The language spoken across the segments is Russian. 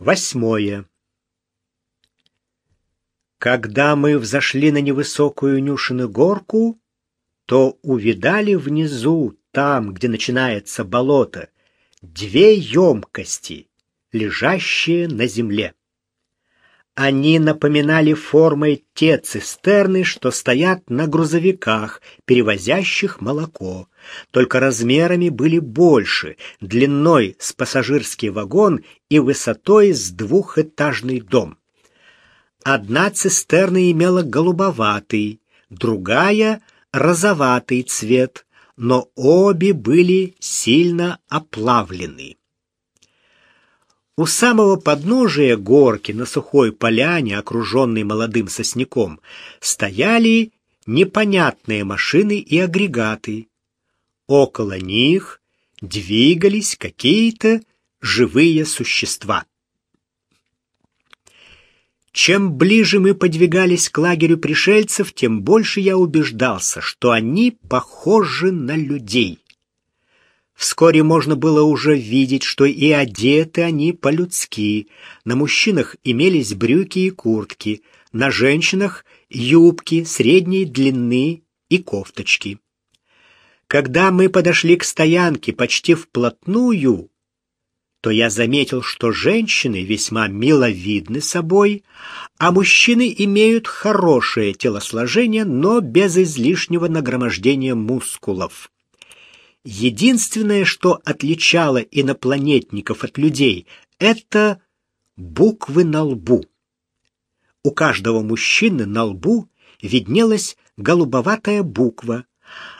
Восьмое. Когда мы взошли на невысокую Нюшину горку, то увидали внизу, там, где начинается болото, две емкости, лежащие на земле. Они напоминали формой те цистерны, что стоят на грузовиках, перевозящих молоко. Только размерами были больше, длиной с пассажирский вагон и высотой с двухэтажный дом. Одна цистерна имела голубоватый, другая — розоватый цвет, но обе были сильно оплавлены. У самого подножия горки на сухой поляне, окруженной молодым сосняком, стояли непонятные машины и агрегаты. Около них двигались какие-то живые существа. Чем ближе мы подвигались к лагерю пришельцев, тем больше я убеждался, что они похожи на людей. Вскоре можно было уже видеть, что и одеты они по-людски. На мужчинах имелись брюки и куртки, на женщинах — юбки средней длины и кофточки. Когда мы подошли к стоянке почти вплотную, то я заметил, что женщины весьма миловидны собой, а мужчины имеют хорошее телосложение, но без излишнего нагромождения мускулов. Единственное, что отличало инопланетников от людей, это буквы на лбу. У каждого мужчины на лбу виднелась голубоватая буква,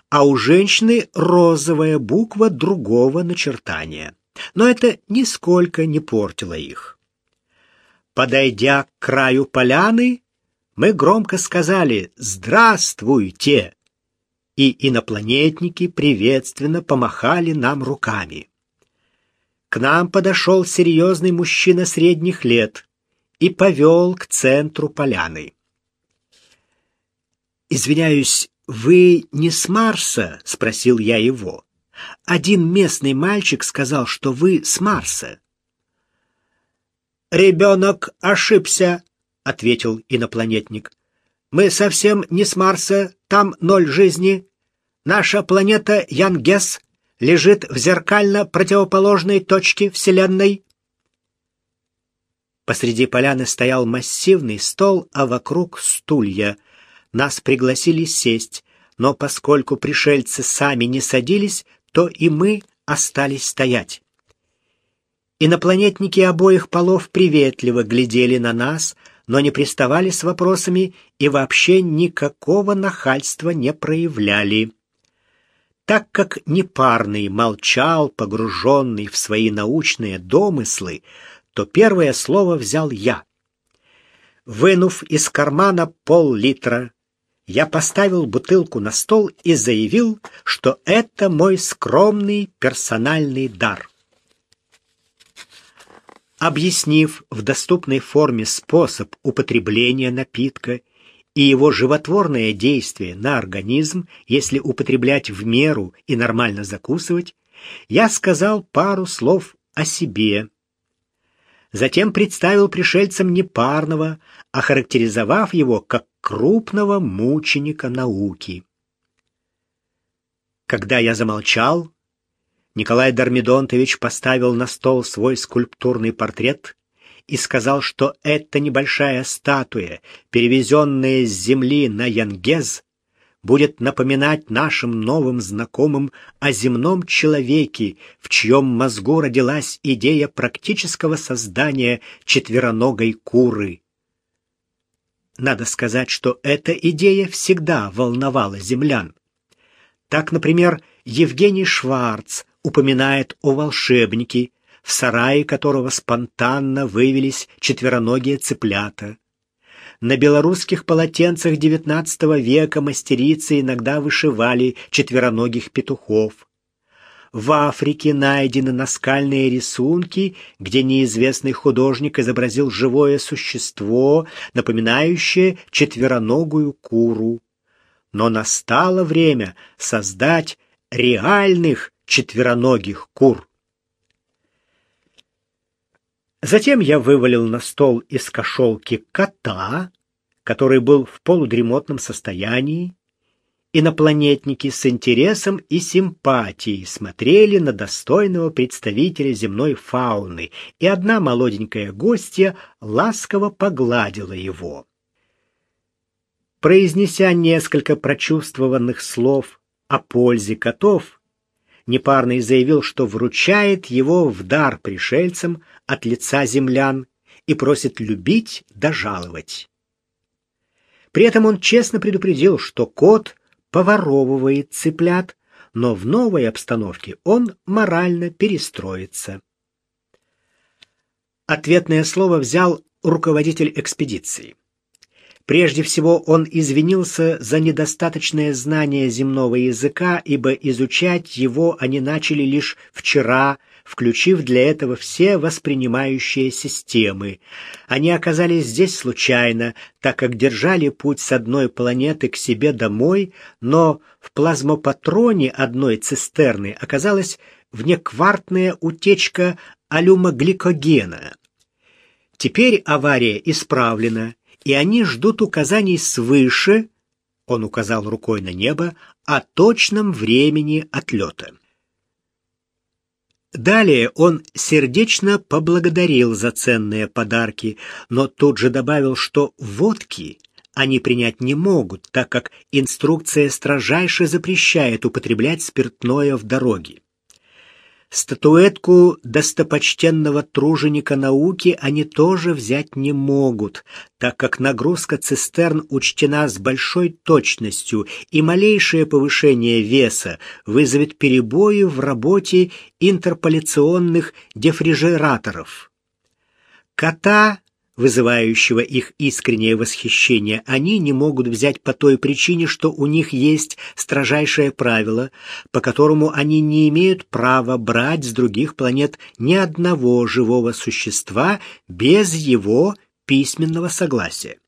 а у женщины розовая буква другого начертания. Но это нисколько не портило их. Подойдя к краю поляны, мы громко сказали «Здравствуйте!» И инопланетники приветственно помахали нам руками. К нам подошел серьезный мужчина средних лет и повел к центру поляны. «Извиняюсь, вы не с Марса?» — спросил я его. «Один местный мальчик сказал, что вы с Марса». «Ребенок ошибся», — ответил инопланетник. «Мы совсем не с Марса, там ноль жизни. Наша планета Янгес лежит в зеркально противоположной точке Вселенной. Посреди поляны стоял массивный стол, а вокруг стулья. Нас пригласили сесть, но поскольку пришельцы сами не садились, то и мы остались стоять. Инопланетники обоих полов приветливо глядели на нас, но не приставали с вопросами и вообще никакого нахальства не проявляли. Так как непарный молчал, погруженный в свои научные домыслы, то первое слово взял я. Вынув из кармана пол-литра, я поставил бутылку на стол и заявил, что это мой скромный персональный дар. Объяснив в доступной форме способ употребления напитка и его животворное действие на организм, если употреблять в меру и нормально закусывать, я сказал пару слов о себе. Затем представил пришельцам непарного, охарактеризовав его как крупного мученика науки. Когда я замолчал, Николай Дармидонтович поставил на стол свой скульптурный портрет и сказал, что эта небольшая статуя, перевезенная с земли на Янгез, будет напоминать нашим новым знакомым о земном человеке, в чьем мозгу родилась идея практического создания четвероногой куры. Надо сказать, что эта идея всегда волновала землян. Так, например, Евгений Шварц упоминает о волшебнике, в сарае которого спонтанно вывелись четвероногие цыплята. На белорусских полотенцах XIX века мастерицы иногда вышивали четвероногих петухов. В Африке найдены наскальные рисунки, где неизвестный художник изобразил живое существо, напоминающее четвероногую куру. Но настало время создать реальных четвероногих кур. Затем я вывалил на стол из кошелки кота, который был в полудремотном состоянии. Инопланетники с интересом и симпатией смотрели на достойного представителя земной фауны, и одна молоденькая гостья ласково погладила его. Произнеся несколько прочувствованных слов о пользе котов, Непарный заявил, что вручает его в дар пришельцам от лица землян и просит любить да жаловать. При этом он честно предупредил, что кот поворовывает цыплят, но в новой обстановке он морально перестроится. Ответное слово взял руководитель экспедиции. Прежде всего он извинился за недостаточное знание земного языка, ибо изучать его они начали лишь вчера, включив для этого все воспринимающие системы. Они оказались здесь случайно, так как держали путь с одной планеты к себе домой, но в плазмопатроне одной цистерны оказалась внеквартная утечка алюмогликогена. Теперь авария исправлена, и они ждут указаний свыше, он указал рукой на небо, о точном времени отлета. Далее он сердечно поблагодарил за ценные подарки, но тут же добавил, что водки они принять не могут, так как инструкция строжайше запрещает употреблять спиртное в дороге. Статуэтку достопочтенного труженика науки они тоже взять не могут, так как нагрузка цистерн учтена с большой точностью, и малейшее повышение веса вызовет перебои в работе интерполяционных дефрижераторов. Кота вызывающего их искреннее восхищение, они не могут взять по той причине, что у них есть строжайшее правило, по которому они не имеют права брать с других планет ни одного живого существа без его письменного согласия.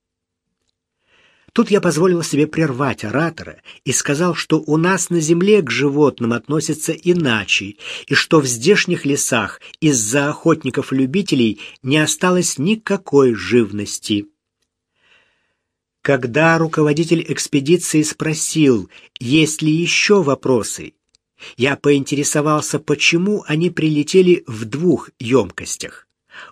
Тут я позволил себе прервать оратора и сказал, что у нас на земле к животным относятся иначе, и что в здешних лесах из-за охотников-любителей не осталось никакой живности. Когда руководитель экспедиции спросил, есть ли еще вопросы, я поинтересовался, почему они прилетели в двух емкостях.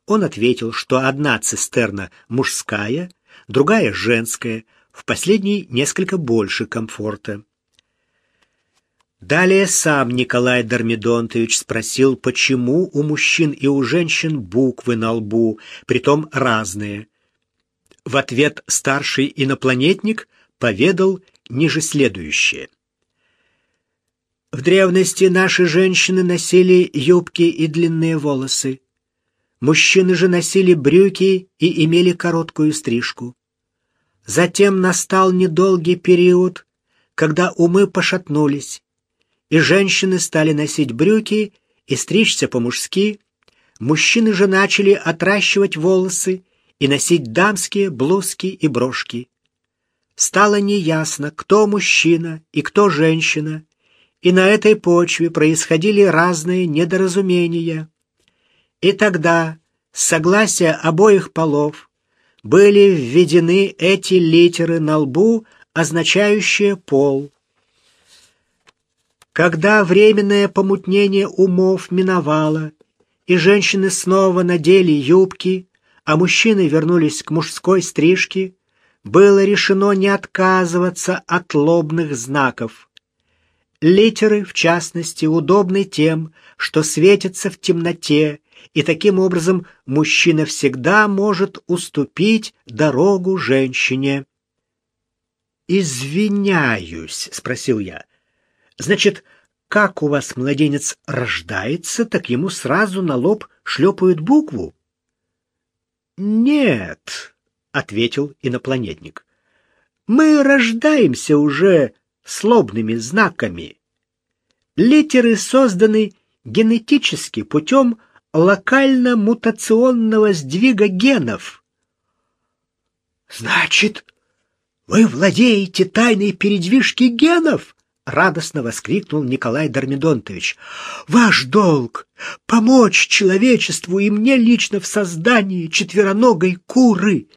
Он ответил, что одна цистерна мужская, другая женская – в последней несколько больше комфорта. Далее сам Николай Дормидонтович спросил, почему у мужчин и у женщин буквы на лбу, притом разные. В ответ старший инопланетник поведал ниже следующее. В древности наши женщины носили юбки и длинные волосы. Мужчины же носили брюки и имели короткую стрижку. Затем настал недолгий период, когда умы пошатнулись, и женщины стали носить брюки и стричься по-мужски, мужчины же начали отращивать волосы и носить дамские блузки и брошки. Стало неясно, кто мужчина и кто женщина, и на этой почве происходили разные недоразумения. И тогда, с согласия обоих полов, были введены эти литеры на лбу, означающие пол. Когда временное помутнение умов миновало, и женщины снова надели юбки, а мужчины вернулись к мужской стрижке, было решено не отказываться от лобных знаков. Литеры, в частности, удобны тем, что светятся в темноте и таким образом мужчина всегда может уступить дорогу женщине. «Извиняюсь», — спросил я. «Значит, как у вас младенец рождается, так ему сразу на лоб шлепают букву?» «Нет», — ответил инопланетник. «Мы рождаемся уже с лобными знаками. Литеры созданы генетически путем локально-мутационного сдвига генов. Значит, вы владеете тайной передвижки генов? — радостно воскликнул Николай Дормидонтович. «Ваш долг — помочь человечеству и мне лично в создании четвероногой куры!»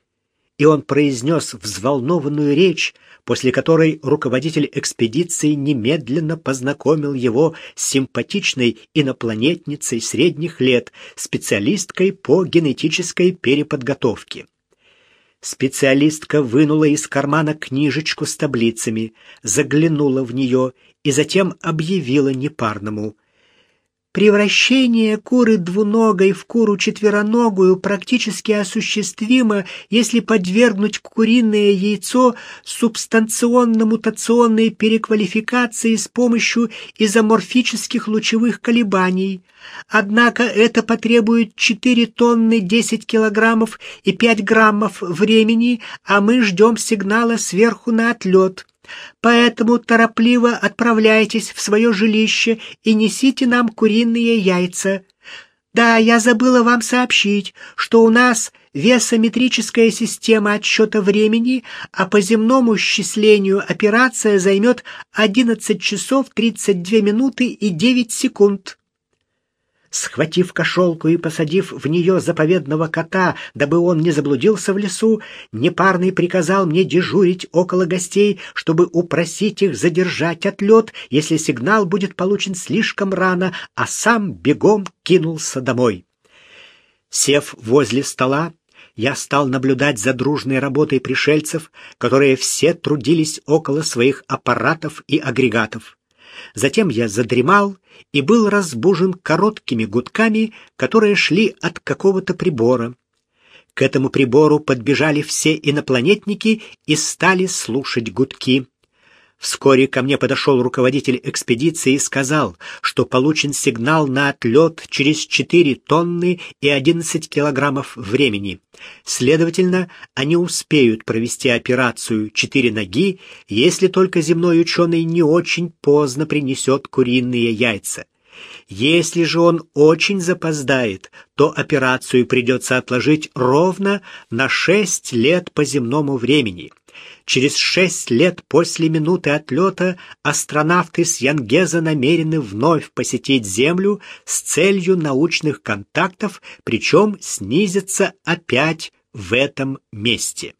И он произнес взволнованную речь, после которой руководитель экспедиции немедленно познакомил его с симпатичной инопланетницей средних лет, специалисткой по генетической переподготовке. Специалистка вынула из кармана книжечку с таблицами, заглянула в нее и затем объявила непарному. Превращение куры двуногой в куру четвероногую практически осуществимо, если подвергнуть куриное яйцо субстанционно-мутационной переквалификации с помощью изоморфических лучевых колебаний. Однако это потребует 4 тонны 10 килограммов и 5 граммов времени, а мы ждем сигнала сверху на отлет. Поэтому торопливо отправляйтесь в свое жилище и несите нам куриные яйца. Да, я забыла вам сообщить, что у нас весометрическая система отсчета времени, а по земному счислению операция займет 11 часов 32 минуты и 9 секунд. Схватив кошелку и посадив в нее заповедного кота, дабы он не заблудился в лесу, непарный приказал мне дежурить около гостей, чтобы упросить их задержать отлет, если сигнал будет получен слишком рано, а сам бегом кинулся домой. Сев возле стола, я стал наблюдать за дружной работой пришельцев, которые все трудились около своих аппаратов и агрегатов. Затем я задремал и был разбужен короткими гудками, которые шли от какого-то прибора. К этому прибору подбежали все инопланетники и стали слушать гудки. Вскоре ко мне подошел руководитель экспедиции и сказал, что получен сигнал на отлет через 4 тонны и 11 килограммов времени. Следовательно, они успеют провести операцию «Четыре ноги», если только земной ученый не очень поздно принесет куриные яйца. Если же он очень запоздает, то операцию придется отложить ровно на 6 лет по земному времени. Через шесть лет после минуты отлета астронавты с Янгеза намерены вновь посетить Землю с целью научных контактов, причем снизиться опять в этом месте.